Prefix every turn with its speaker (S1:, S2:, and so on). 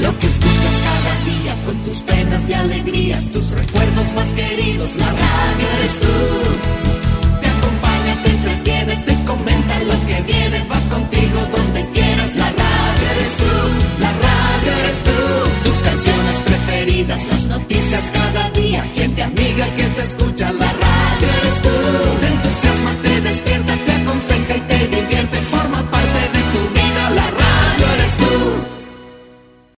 S1: Lo que escuchas cada día con tus penas y alegrías, tus recuerdos más queridos, la radio eres tú. Te acompaña, te entretiene, te comenta lo que viene, va contigo donde quieras, la radio eres tú, la radio eres tú. Tus canciones preferidas, las noticias cada día, gente amiga que te escucha, la radio.